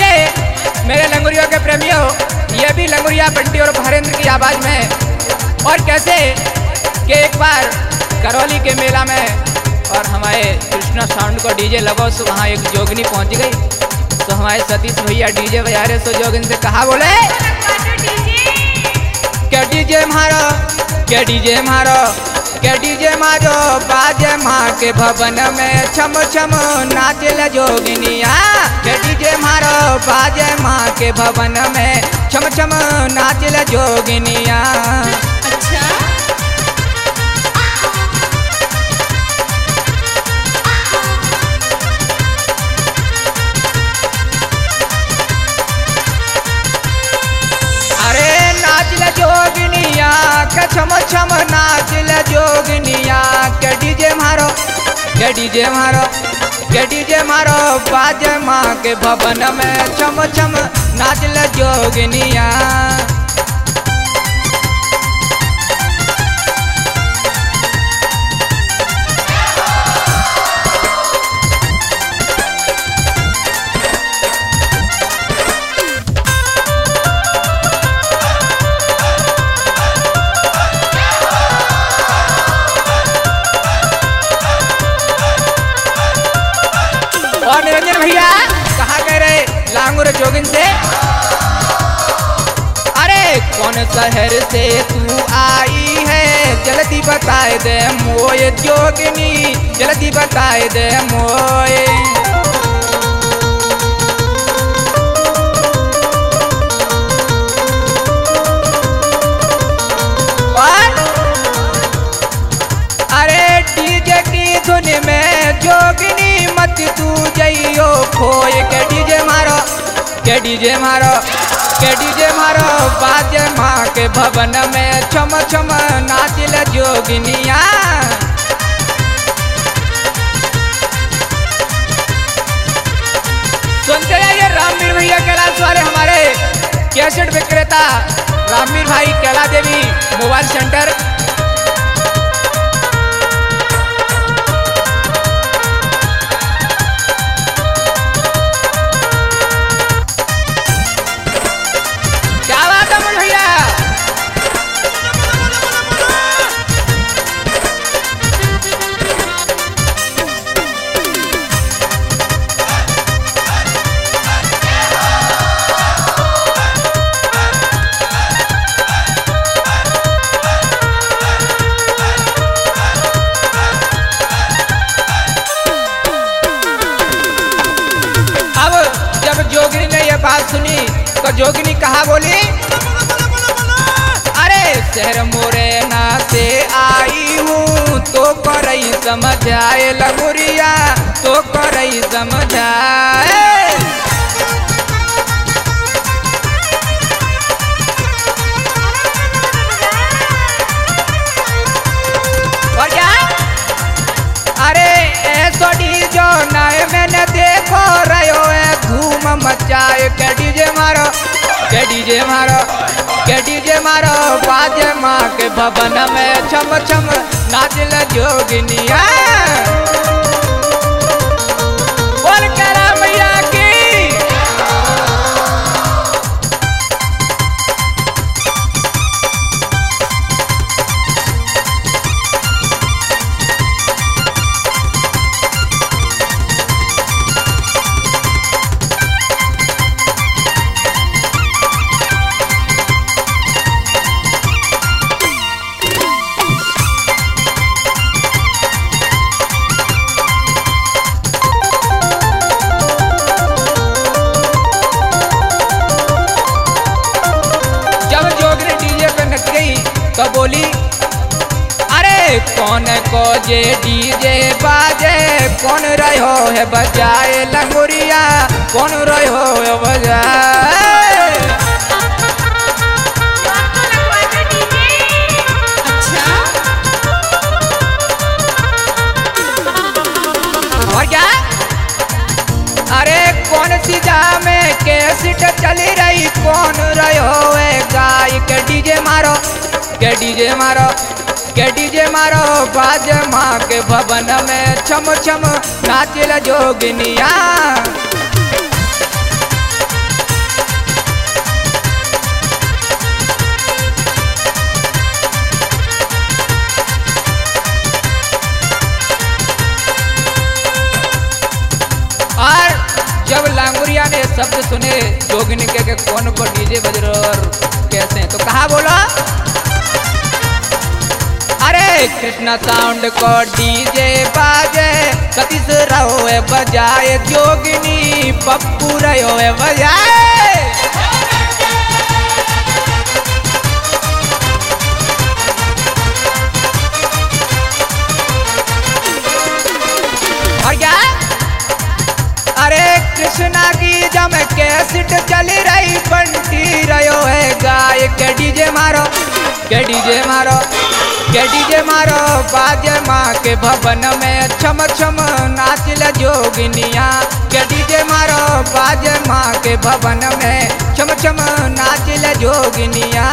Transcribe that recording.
ये मेरे लंगुरियों के प्रेमियों, ये भी लंगुरिया बंटी और भरेंद्र की आवाज़ में है। और कैसे कि एक बार करौली के मेला में और हमारे कृष्णा साउंड को डीजे लगो सो वहाँ एक जोगनी पहुँच गई। तो हमारे सतीश भैया डीजे बजा रहे सो जोगिन से कहा बोले, क्या डीजे मारो, क्या डीजे मारो के डीजे मारो, बाजे माँ के भवन में छम छम नाचे जोगिनिया के डीजे मारो बाजे माँ के भवन में। छम छम नाचल जोगिनिया। अच्छा। अरे नाचल जोगिनिया के छम छम नाचल जोगिनिया। के डीजे मारो के डीजे मारो। के डीजे मारो बाजे माँ के भवन में चम चम नाचल जोगिनिया। जोगिन से। अरे, कौन शहर से तू आई है? जल्दी बताए दे मोए जोगिनी, जल्दी बताए दे मोए डीजे मारो, के डीजे मारो, बाजे माँ के भवन में छम छम नाचिल जोगिनिया। सुनते रहिए रामवीर भैया कैलाश वाले हमारे कैसेट विक्रेता, रामवीर भाई कैला देवी मोबाइल सेंटर। क्या बात जोगिनी ने ये बात सुनी तो जोगिनी कहा, बोली, अरे, शहर मोरेना से आई हूँ तो करई समझाए लगुरिया तो समझाए. और क्या? अरे डीजो नए मैंने देखो मचाए के डीजे मारो के डीजे मारो के डीजे मारो, बाजे माँ के भवन में छम छम नाचल जोगिनिया तो बोली? अरे कौन को जे डीजे बाजे? कौन रहो है बजाए लंगुरिया? कौन रहो है बजाए? अरे में कैसेट चली रही? कौन रहो है? गाय के डीजे मारो। के डीजे मारो के डीजे मारो बाज माँ के भवन में छम छम नाचिल जोगिनिया। और जब लांगुरिया ने शब्द सुने जोगिनी के, के कौन को डीजे बज रहे और कैसे तो कहा बोला? कृष्णा साउंड को डीजे बाजे। सतीश रहो बजाए, जोगिनी पप्पू रहो बजाए। और अरे कृष्णा की जम कैसेट चल रही, बंटी रहो है गाय। के डीजे मारो? के डीजे मारो? के डीजे मारो, बाजे माँ के भवन में छम छम नाचिल जोगिनिया। के डीजे मारो, बाजे माँ के भवन में छम छम नाचिल जोगिनिया।